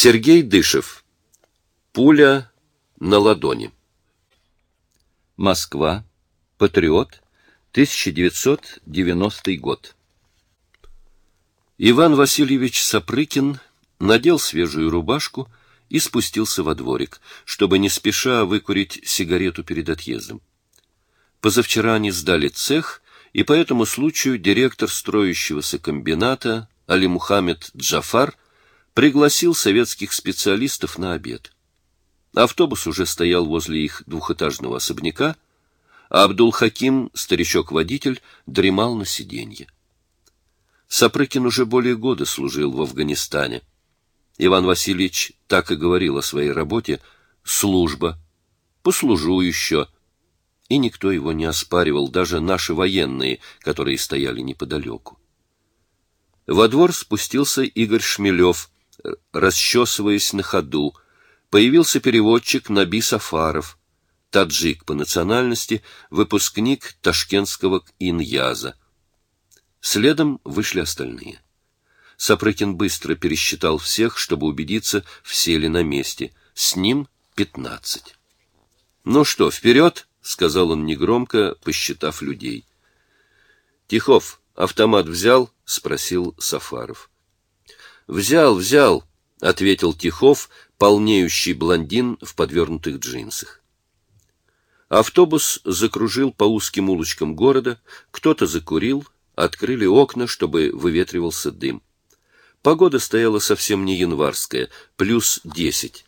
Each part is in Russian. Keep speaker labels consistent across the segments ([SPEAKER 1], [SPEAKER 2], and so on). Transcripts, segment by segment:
[SPEAKER 1] Сергей Дышев. Пуля на ладони. Москва. Патриот. 1990 год. Иван Васильевич Сапрыкин надел свежую рубашку и спустился во дворик, чтобы не спеша выкурить сигарету перед отъездом. Позавчера они сдали цех, и по этому случаю директор строящегося комбината Али Мухаммед Джафар пригласил советских специалистов на обед. Автобус уже стоял возле их двухэтажного особняка, а Абдул-Хаким, старичок-водитель, дремал на сиденье. Сапрыкин уже более года служил в Афганистане. Иван Васильевич так и говорил о своей работе «служба», «послужу еще», и никто его не оспаривал, даже наши военные, которые стояли неподалеку. Во двор спустился Игорь Шмелев, расчесываясь на ходу. Появился переводчик Наби Сафаров, таджик по национальности, выпускник ташкентского иньяза. Следом вышли остальные. Сапрыкин быстро пересчитал всех, чтобы убедиться, все ли на месте. С ним пятнадцать. «Ну что, вперед!» — сказал он негромко, посчитав людей. «Тихов, автомат взял?» — спросил Сафаров. «Взял, взял!» — ответил Тихов, полнеющий блондин в подвернутых джинсах. Автобус закружил по узким улочкам города, кто-то закурил, открыли окна, чтобы выветривался дым. Погода стояла совсем не январская, плюс десять.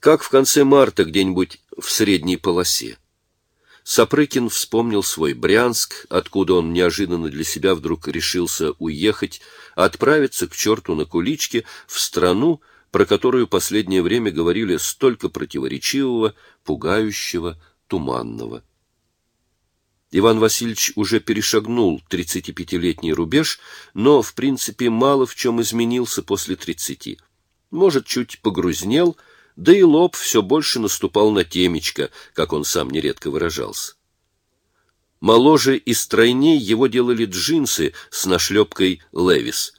[SPEAKER 1] Как в конце марта где-нибудь в средней полосе. Сапрыкин вспомнил свой Брянск, откуда он неожиданно для себя вдруг решился уехать, отправиться к черту на куличке в страну, про которую последнее время говорили столько противоречивого, пугающего, туманного. Иван Васильевич уже перешагнул 35-летний рубеж, но, в принципе, мало в чем изменился после 30. Может, чуть погрузнел, да и лоб все больше наступал на темечко, как он сам нередко выражался. Моложе и стройней его делали джинсы с нашлепкой «Левис».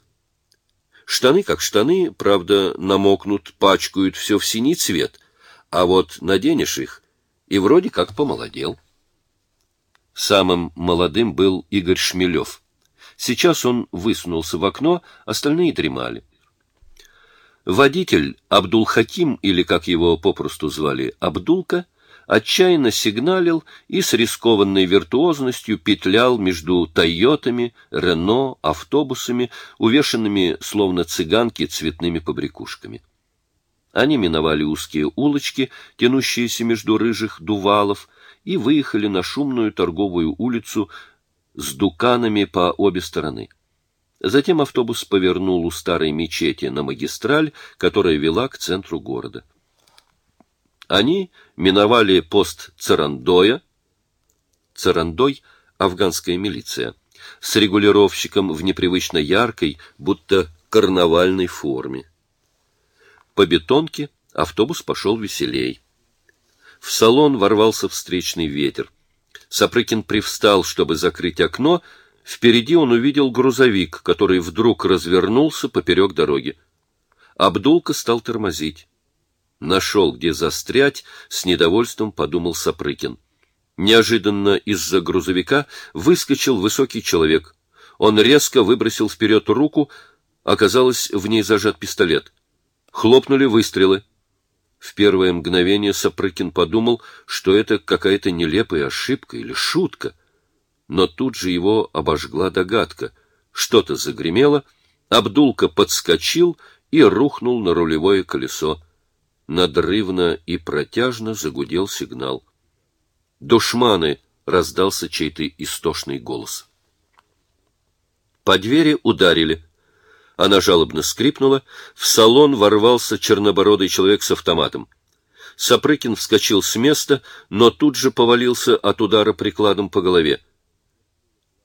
[SPEAKER 1] Штаны как штаны, правда, намокнут, пачкают все в синий цвет, а вот наденешь их, и вроде как помолодел. Самым молодым был Игорь Шмелев. Сейчас он высунулся в окно, остальные дремали. Водитель Абдул-Хаким, или как его попросту звали, Абдулка, отчаянно сигналил и с рискованной виртуозностью петлял между «Тойотами», «Рено», автобусами, увешанными, словно цыганки, цветными побрякушками. Они миновали узкие улочки, тянущиеся между рыжих дувалов, и выехали на шумную торговую улицу с дуканами по обе стороны. Затем автобус повернул у старой мечети на магистраль, которая вела к центру города. Они миновали пост Царандоя, Царандой — афганская милиция, с регулировщиком в непривычно яркой, будто карнавальной форме. По бетонке автобус пошел веселей. В салон ворвался встречный ветер. Сапрыкин привстал, чтобы закрыть окно. Впереди он увидел грузовик, который вдруг развернулся поперек дороги. Абдулка стал тормозить. Нашел, где застрять, с недовольством подумал Сапрыкин. Неожиданно из-за грузовика выскочил высокий человек. Он резко выбросил вперед руку, оказалось, в ней зажат пистолет. Хлопнули выстрелы. В первое мгновение Сапрыкин подумал, что это какая-то нелепая ошибка или шутка. Но тут же его обожгла догадка. Что-то загремело, Абдулка подскочил и рухнул на рулевое колесо. Надрывно и протяжно загудел сигнал. «Душманы!» — раздался чей-то истошный голос. По двери ударили. Она жалобно скрипнула. В салон ворвался чернобородый человек с автоматом. Сапрыкин вскочил с места, но тут же повалился от удара прикладом по голове.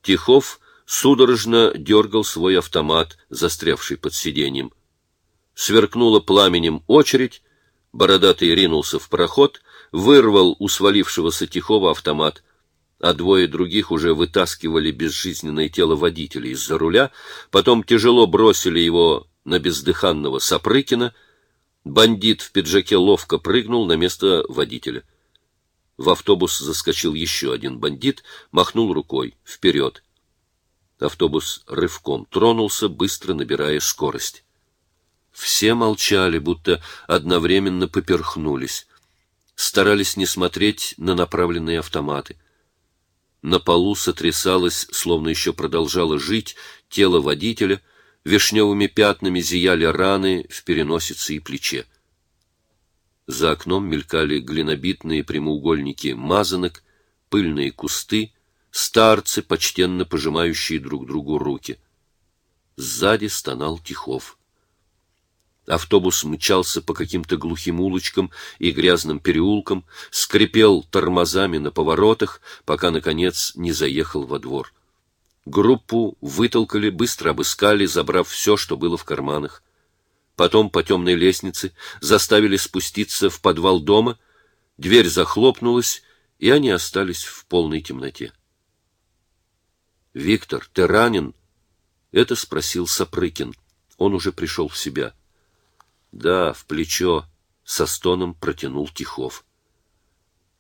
[SPEAKER 1] Тихов судорожно дергал свой автомат, застрявший под сиденьем. Сверкнула пламенем очередь, бородатый ринулся в проход, вырвал у свалившегося Тихова автомат — а двое других уже вытаскивали безжизненное тело водителя из-за руля, потом тяжело бросили его на бездыханного Сапрыкина. Бандит в пиджаке ловко прыгнул на место водителя. В автобус заскочил еще один бандит, махнул рукой. Вперед! Автобус рывком тронулся, быстро набирая скорость. Все молчали, будто одновременно поперхнулись. Старались не смотреть на направленные автоматы. На полу сотрясалось, словно еще продолжало жить, тело водителя, вишневыми пятнами зияли раны в переносице и плече. За окном мелькали глинобитные прямоугольники мазанок, пыльные кусты, старцы, почтенно пожимающие друг другу руки. Сзади стонал Тихов. Автобус мчался по каким-то глухим улочкам и грязным переулкам, скрипел тормозами на поворотах, пока, наконец, не заехал во двор. Группу вытолкали, быстро обыскали, забрав все, что было в карманах. Потом по темной лестнице заставили спуститься в подвал дома, дверь захлопнулась, и они остались в полной темноте. «Виктор, ты ранен?» — это спросил Сапрыкин. Он уже пришел в себя. Да, в плечо, со стоном протянул Тихов.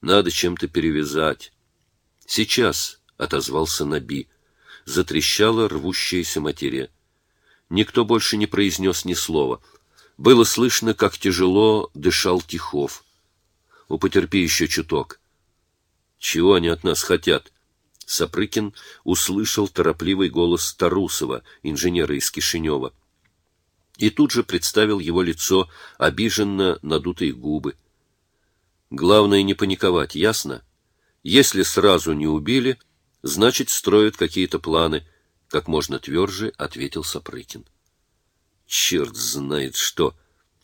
[SPEAKER 1] Надо чем-то перевязать. Сейчас, отозвался Наби. Затрещала рвущаяся материя. Никто больше не произнес ни слова. Было слышно, как тяжело дышал Тихов. У потерпи еще чуток. Чего они от нас хотят? Сапрыкин услышал торопливый голос Тарусова, инженера из Кишинева и тут же представил его лицо, обиженно надутые губы. Главное не паниковать, ясно? Если сразу не убили, значит, строят какие-то планы, как можно тверже ответил Сапрыкин. Черт знает что.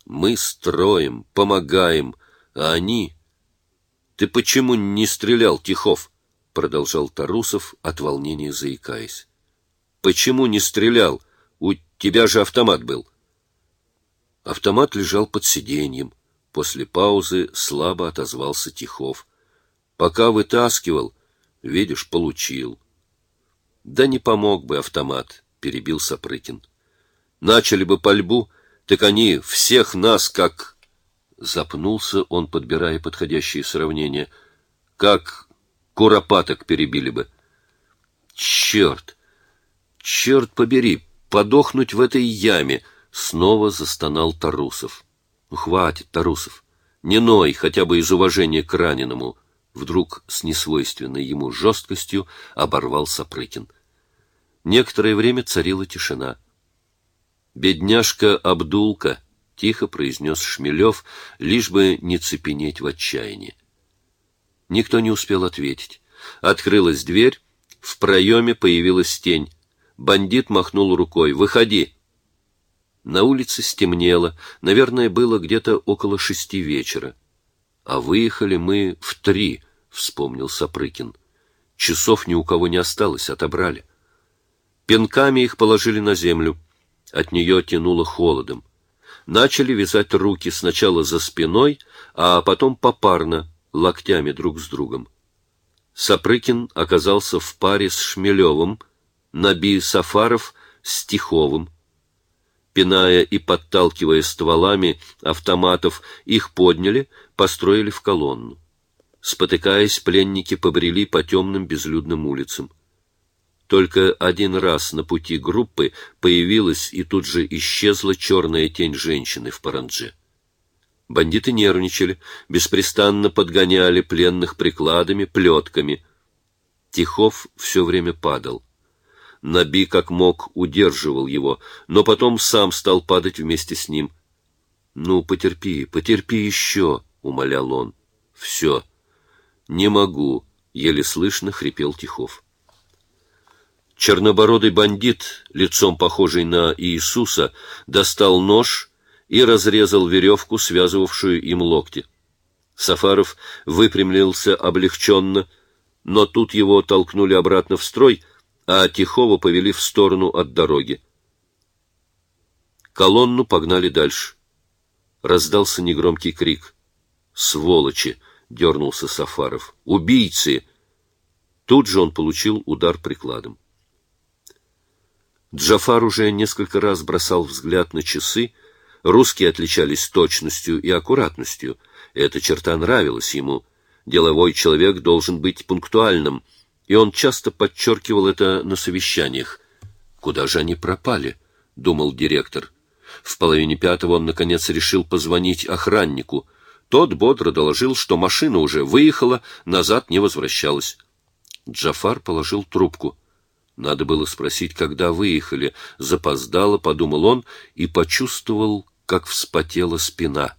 [SPEAKER 1] Мы строим, помогаем, а они... Ты почему не стрелял, Тихов? продолжал Тарусов от волнения заикаясь. Почему не стрелял? У тебя же автомат был. Автомат лежал под сиденьем. После паузы слабо отозвался Тихов. Пока вытаскивал, видишь, получил. Да не помог бы автомат, перебил Сапрыкин. Начали бы пальбу, так они всех нас как запнулся он, подбирая подходящие сравнения. Как куропаток перебили бы. Черт! Черт побери, подохнуть в этой яме! Снова застонал Тарусов. Ну, хватит, Тарусов. Не ной, хотя бы из уважения к раненому. Вдруг с несвойственной ему жесткостью оборвал Сапрыкин. Некоторое время царила тишина. «Бедняжка Абдулка», — тихо произнес Шмелев, лишь бы не цепенеть в отчаянии. Никто не успел ответить. Открылась дверь, в проеме появилась тень. Бандит махнул рукой. «Выходи!» На улице стемнело, наверное, было где-то около шести вечера. А выехали мы в три, вспомнил Сапрыкин. Часов ни у кого не осталось, отобрали. Пинками их положили на землю. От нее тянуло холодом. Начали вязать руки сначала за спиной, а потом попарно, локтями друг с другом. Сапрыкин оказался в паре с Шмелевым, Наби Сафаров с Тиховым пиная и подталкивая стволами автоматов, их подняли, построили в колонну. Спотыкаясь, пленники побрели по темным безлюдным улицам. Только один раз на пути группы появилась и тут же исчезла черная тень женщины в парандже. Бандиты нервничали, беспрестанно подгоняли пленных прикладами, плетками. Тихов все время падал. Наби как мог удерживал его, но потом сам стал падать вместе с ним. «Ну, потерпи, потерпи еще», — умолял он. «Все. Не могу», — еле слышно хрипел Тихов. Чернобородый бандит, лицом похожий на Иисуса, достал нож и разрезал веревку, связывавшую им локти. Сафаров выпрямлился облегченно, но тут его толкнули обратно в строй — а Тихого повели в сторону от дороги. Колонну погнали дальше. Раздался негромкий крик. «Сволочи!» — дернулся Сафаров. «Убийцы!» Тут же он получил удар прикладом. Джафар уже несколько раз бросал взгляд на часы, Русские отличались точностью и аккуратностью. Эта черта нравилась ему. Деловой человек должен быть пунктуальным, и он часто подчеркивал это на совещаниях. «Куда же они пропали?» — думал директор. В половине пятого он, наконец, решил позвонить охраннику. Тот бодро доложил, что машина уже выехала, назад не возвращалась. Джафар положил трубку. Надо было спросить, когда выехали. Запоздало, подумал он, и почувствовал, как вспотела спина.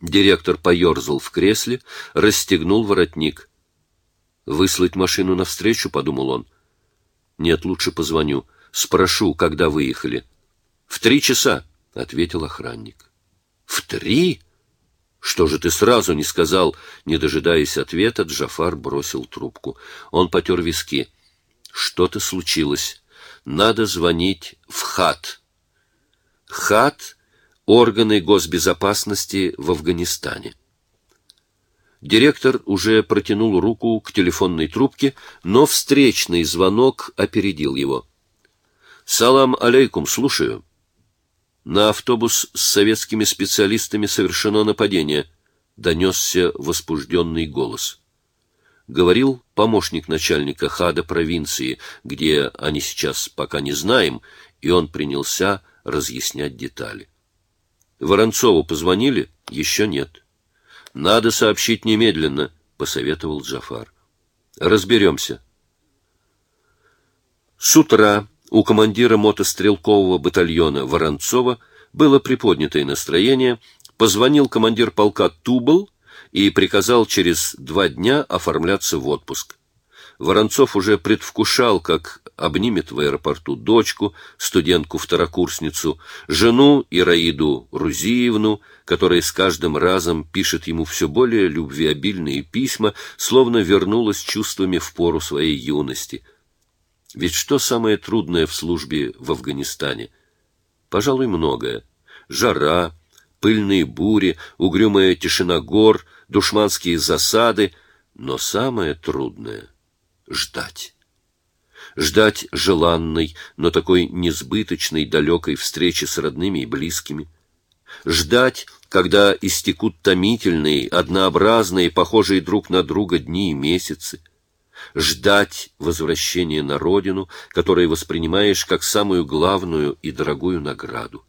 [SPEAKER 1] Директор поерзал в кресле, расстегнул воротник. «Выслать машину навстречу?» — подумал он. «Нет, лучше позвоню. Спрошу, когда выехали». «В три часа», — ответил охранник. «В три?» «Что же ты сразу не сказал?» Не дожидаясь ответа, Джафар бросил трубку. Он потер виски. «Что-то случилось. Надо звонить в ХАТ». ХАТ органы госбезопасности в Афганистане. Директор уже протянул руку к телефонной трубке, но встречный звонок опередил его. «Салам алейкум, слушаю». «На автобус с советскими специалистами совершено нападение», — донесся возбужденный голос. Говорил помощник начальника ХАДа провинции, где они сейчас пока не знаем, и он принялся разъяснять детали. Воронцову позвонили? Еще нет. Надо сообщить немедленно, посоветовал Джафар. Разберемся. С утра у командира мотострелкового батальона Воронцова было приподнятое настроение, позвонил командир полка Тубл и приказал через два дня оформляться в отпуск. Воронцов уже предвкушал, как обнимет в аэропорту дочку, студентку-второкурсницу, жену Ираиду Рузиевну, которая с каждым разом пишет ему все более любвеобильные письма, словно вернулась чувствами в пору своей юности. Ведь что самое трудное в службе в Афганистане? Пожалуй, многое. Жара, пыльные бури, угрюмая тишина гор, душманские засады, но самое трудное ждать. Ждать желанной, но такой несбыточной, далекой встречи с родными и близкими. Ждать, когда истекут томительные, однообразные, похожие друг на друга дни и месяцы. Ждать возвращения на родину, которое воспринимаешь как самую главную и дорогую награду.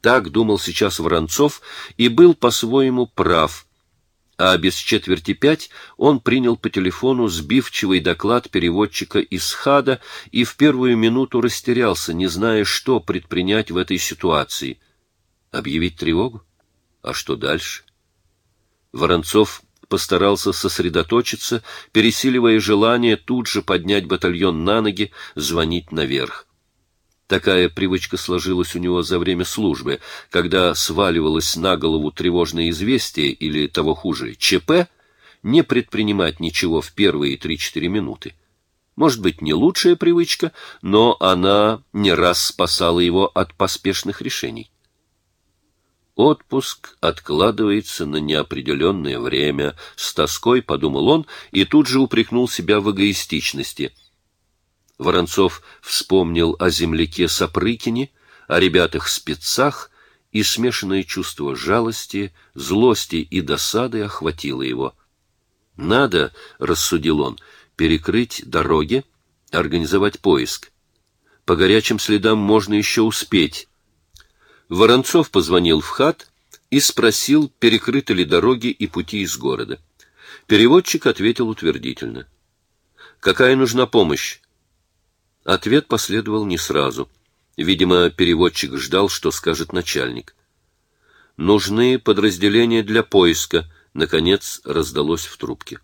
[SPEAKER 1] Так думал сейчас Воронцов и был по-своему прав, а без четверти пять он принял по телефону сбивчивый доклад переводчика из ХАДа и в первую минуту растерялся, не зная, что предпринять в этой ситуации. Объявить тревогу? А что дальше? Воронцов постарался сосредоточиться, пересиливая желание тут же поднять батальон на ноги, звонить наверх. Такая привычка сложилась у него за время службы, когда сваливалось на голову тревожное известие или, того хуже, ЧП, не предпринимать ничего в первые три-четыре минуты. Может быть, не лучшая привычка, но она не раз спасала его от поспешных решений. Отпуск откладывается на неопределенное время, с тоской подумал он и тут же упрекнул себя в эгоистичности – Воронцов вспомнил о земляке Сапрыкине, о ребятах-спецах, и смешанное чувство жалости, злости и досады охватило его. «Надо, — рассудил он, — перекрыть дороги, организовать поиск. По горячим следам можно еще успеть». Воронцов позвонил в хат и спросил, перекрыты ли дороги и пути из города. Переводчик ответил утвердительно. «Какая нужна помощь?» Ответ последовал не сразу. Видимо, переводчик ждал, что скажет начальник. «Нужны подразделения для поиска», — наконец раздалось в трубке.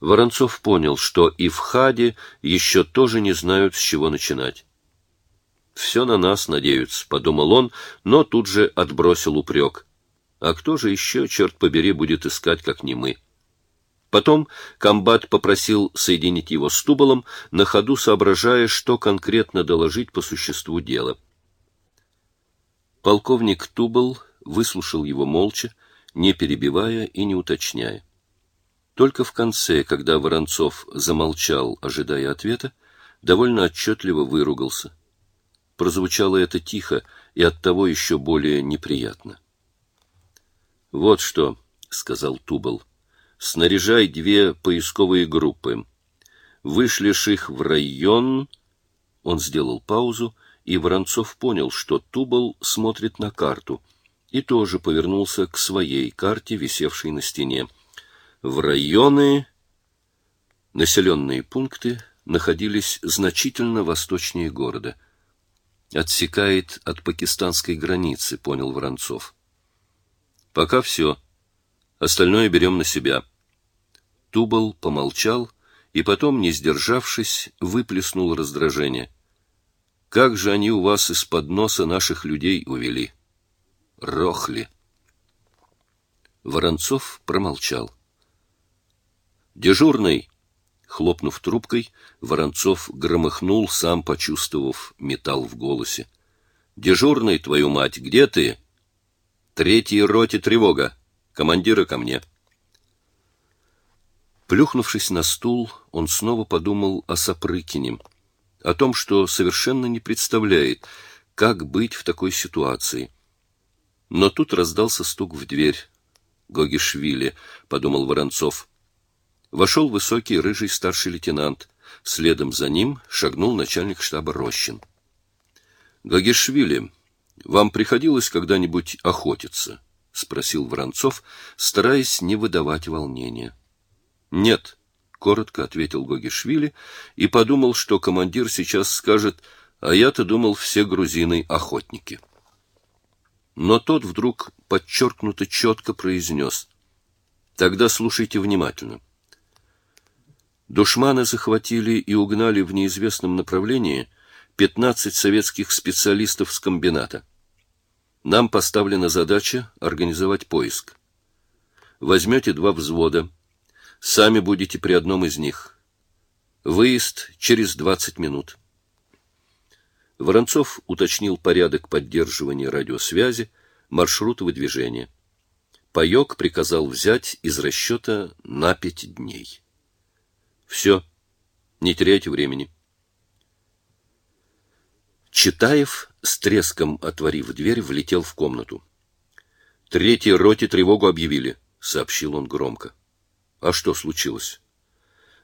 [SPEAKER 1] Воронцов понял, что и в Хаде еще тоже не знают, с чего начинать. «Все на нас надеются», — подумал он, но тут же отбросил упрек. «А кто же еще, черт побери, будет искать, как не мы?» Потом комбат попросил соединить его с Тубалом, на ходу соображая, что конкретно доложить по существу дела. Полковник Тубал выслушал его молча, не перебивая и не уточняя. Только в конце, когда Воронцов замолчал, ожидая ответа, довольно отчетливо выругался. Прозвучало это тихо и оттого еще более неприятно. «Вот что», — сказал Тубал, — «снаряжай две поисковые группы. Вышлешь их в район...» Он сделал паузу, и Воронцов понял, что Тубал смотрит на карту, и тоже повернулся к своей карте, висевшей на стене. В районы... Населенные пункты находились значительно восточнее города. Отсекает от пакистанской границы, понял Воронцов. Пока все. Остальное берем на себя. Тубал помолчал и потом, не сдержавшись, выплеснул раздражение. Как же они у вас из-под носа наших людей увели? Рохли. Воронцов промолчал. Дежурный, хлопнув трубкой, Воронцов громыхнул, сам почувствовав металл в голосе. Дежурный, твою мать, где ты? Третьей роте тревога. Командира ко мне. Плюхнувшись на стул, он снова подумал о Сапрыкине, о том, что совершенно не представляет, как быть в такой ситуации. Но тут раздался стук в дверь. Гогишвили, подумал Воронцов. Вошел высокий рыжий старший лейтенант. Следом за ним шагнул начальник штаба Рощин. Гогишвили, вам приходилось когда-нибудь охотиться? спросил Воронцов, стараясь не выдавать волнения. Нет, коротко ответил Гогишвили и подумал, что командир сейчас скажет: "А я-то думал, все грузины охотники". Но тот вдруг подчеркнуто четко произнес. Тогда слушайте внимательно. Душманы захватили и угнали в неизвестном направлении 15 советских специалистов с комбината. Нам поставлена задача организовать поиск. Возьмете два взвода, Сами будете при одном из них. Выезд через 20 минут. Воронцов уточнил порядок поддерживания радиосвязи, маршрут выдвижения. Паёк приказал взять из расчета на пять дней. Все, не теряйте времени. Читаев, с треском отворив дверь, влетел в комнату. Третьей роте тревогу объявили, сообщил он громко. А что случилось?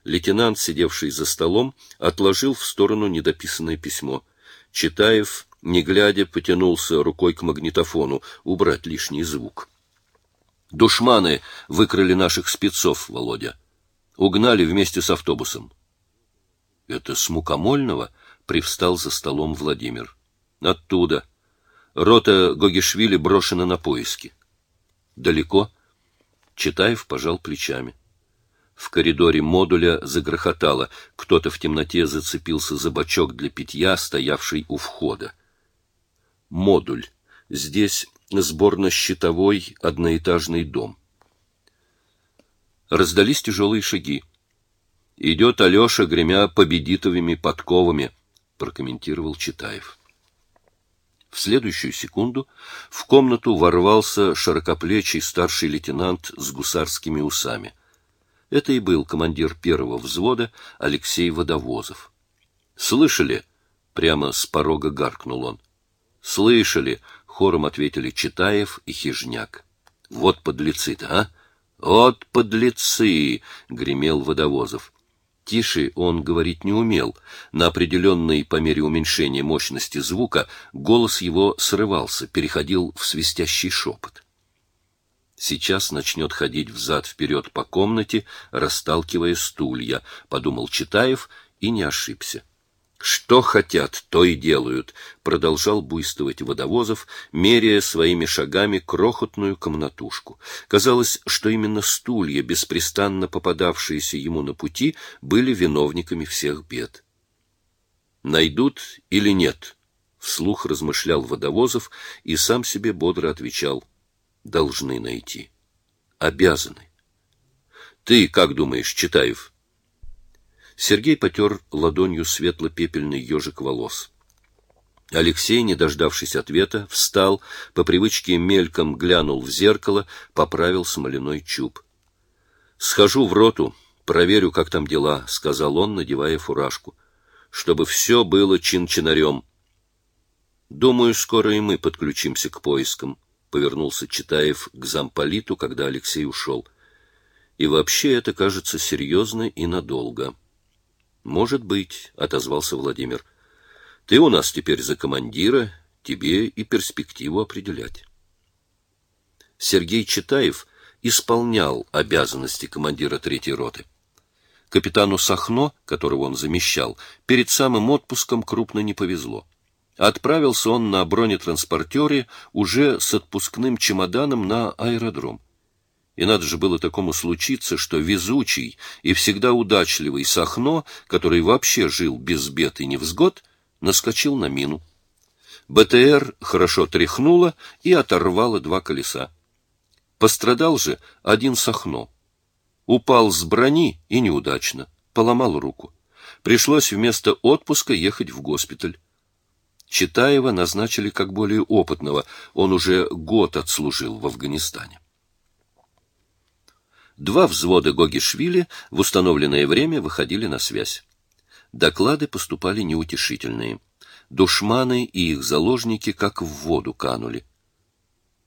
[SPEAKER 1] Лейтенант, сидевший за столом, отложил в сторону недописанное письмо. Читаев, не глядя, потянулся рукой к магнитофону, убрать лишний звук. Душманы выкрали наших спецов, Володя. Угнали вместе с автобусом. Это с Мукомольного привстал за столом Владимир. Оттуда. Рота Гогишвили брошена на поиски. Далеко? Читаев пожал плечами. В коридоре модуля загрохотало. Кто-то в темноте зацепился за бачок для питья, стоявший у входа. Модуль. Здесь сборно-щитовой одноэтажный дом. Раздались тяжелые шаги. «Идет Алеша, гремя победитовыми подковами», — прокомментировал Читаев. В следующую секунду в комнату ворвался широкоплечий старший лейтенант с гусарскими усами. Это и был командир первого взвода Алексей Водовозов. «Слышали?» — прямо с порога гаркнул он. «Слышали!» — хором ответили Читаев и Хижняк. «Вот подлецы-то, а! Вот подлецы!» — гремел Водовозов. Тише он говорить не умел. На определенной по мере уменьшения мощности звука голос его срывался, переходил в свистящий шепот. Сейчас начнет ходить взад-вперед по комнате, расталкивая стулья, подумал Читаев и не ошибся. Что хотят, то и делают, продолжал буйствовать водовозов, меряя своими шагами крохотную комнатушку. Казалось, что именно стулья, беспрестанно попадавшиеся ему на пути, были виновниками всех бед. Найдут или нет? вслух размышлял водовозов и сам себе бодро отвечал: должны найти. Обязаны. Ты как думаешь, Читаев? Сергей потер ладонью светло-пепельный ежик волос. Алексей, не дождавшись ответа, встал, по привычке мельком глянул в зеркало, поправил смоляной чуб. Схожу в роту, проверю, как там дела, сказал он, надевая фуражку, чтобы все было чин-чинарем. Думаю, скоро и мы подключимся к поискам, — повернулся Читаев к замполиту, когда Алексей ушел. И вообще это кажется серьезно и надолго. Может быть, — отозвался Владимир. Ты у нас теперь за командира, тебе и перспективу определять. Сергей Читаев исполнял обязанности командира третьей роты. Капитану Сахно, которого он замещал, перед самым отпуском крупно не повезло. Отправился он на бронетранспортере уже с отпускным чемоданом на аэродром. И надо же было такому случиться, что везучий и всегда удачливый Сахно, который вообще жил без бед и невзгод, наскочил на мину. БТР хорошо тряхнуло и оторвало два колеса. Пострадал же один Сахно. Упал с брони и неудачно, поломал руку. Пришлось вместо отпуска ехать в госпиталь. Читаева назначили как более опытного, он уже год отслужил в Афганистане. Два взвода Гогишвили в установленное время выходили на связь. Доклады поступали неутешительные. Душманы и их заложники как в воду канули.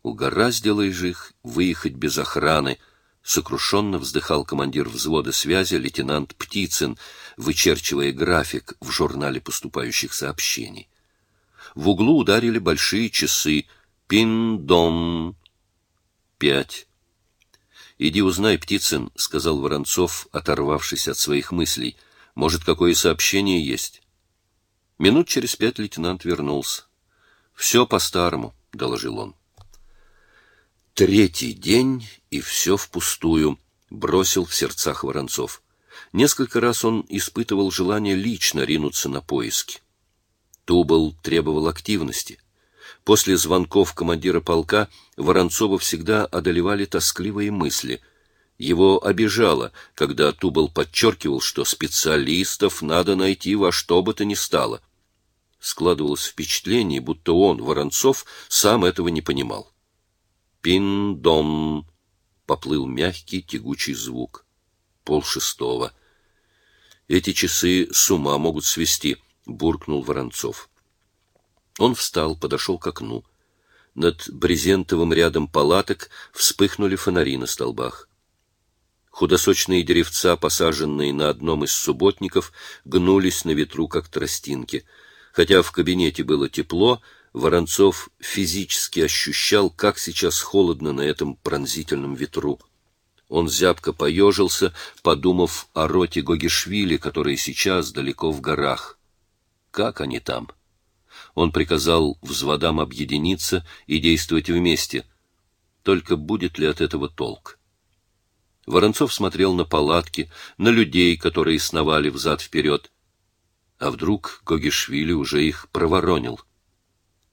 [SPEAKER 1] Угораздило же их выехать без охраны, сокрушенно вздыхал командир взвода связи лейтенант Птицын, вычерчивая график в журнале поступающих сообщений. В углу ударили большие часы. Пин-дон. Пять. «Иди узнай, Птицын», — сказал Воронцов, оторвавшись от своих мыслей. «Может, какое сообщение есть?» Минут через пять лейтенант вернулся. «Все по-старому», — доложил он. Третий день, и все впустую, бросил в сердцах Воронцов. Несколько раз он испытывал желание лично ринуться на поиски. Тубал требовал активности. После звонков командира полка Воронцова всегда одолевали тоскливые мысли. Его обижало, когда Тубал подчеркивал, что специалистов надо найти во что бы то ни стало. Складывалось впечатление, будто он, Воронцов, сам этого не понимал. Пин-дон. Поплыл мягкий тягучий звук. Пол шестого. Эти часы с ума могут свести, буркнул Воронцов. Он встал, подошел к окну. Над брезентовым рядом палаток вспыхнули фонари на столбах. Худосочные деревца, посаженные на одном из субботников, гнулись на ветру, как тростинки. Хотя в кабинете было тепло, Воронцов физически ощущал, как сейчас холодно на этом пронзительном ветру. Он зябко поежился, подумав о роте Гогишвили, которые сейчас далеко в горах. Как они там? Он приказал взводам объединиться и действовать вместе. Только будет ли от этого толк? Воронцов смотрел на палатки, на людей, которые сновали взад-вперед. А вдруг Гогишвили уже их проворонил? —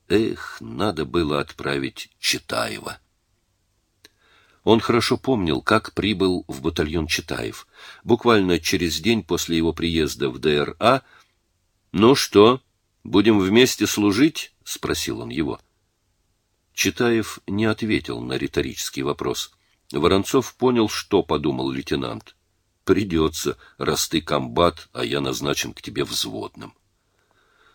[SPEAKER 1] Эх, надо было отправить Читаева. Он хорошо помнил, как прибыл в батальон Читаев. Буквально через день после его приезда в ДРА «Ну что, будем вместе служить?» — спросил он его. Читаев не ответил на риторический вопрос. Воронцов понял, что подумал лейтенант. «Придется, раз ты комбат, а я назначен к тебе взводным».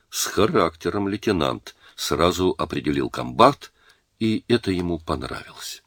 [SPEAKER 1] «С характером, лейтенант», сразу определил комбат, и это ему понравилось.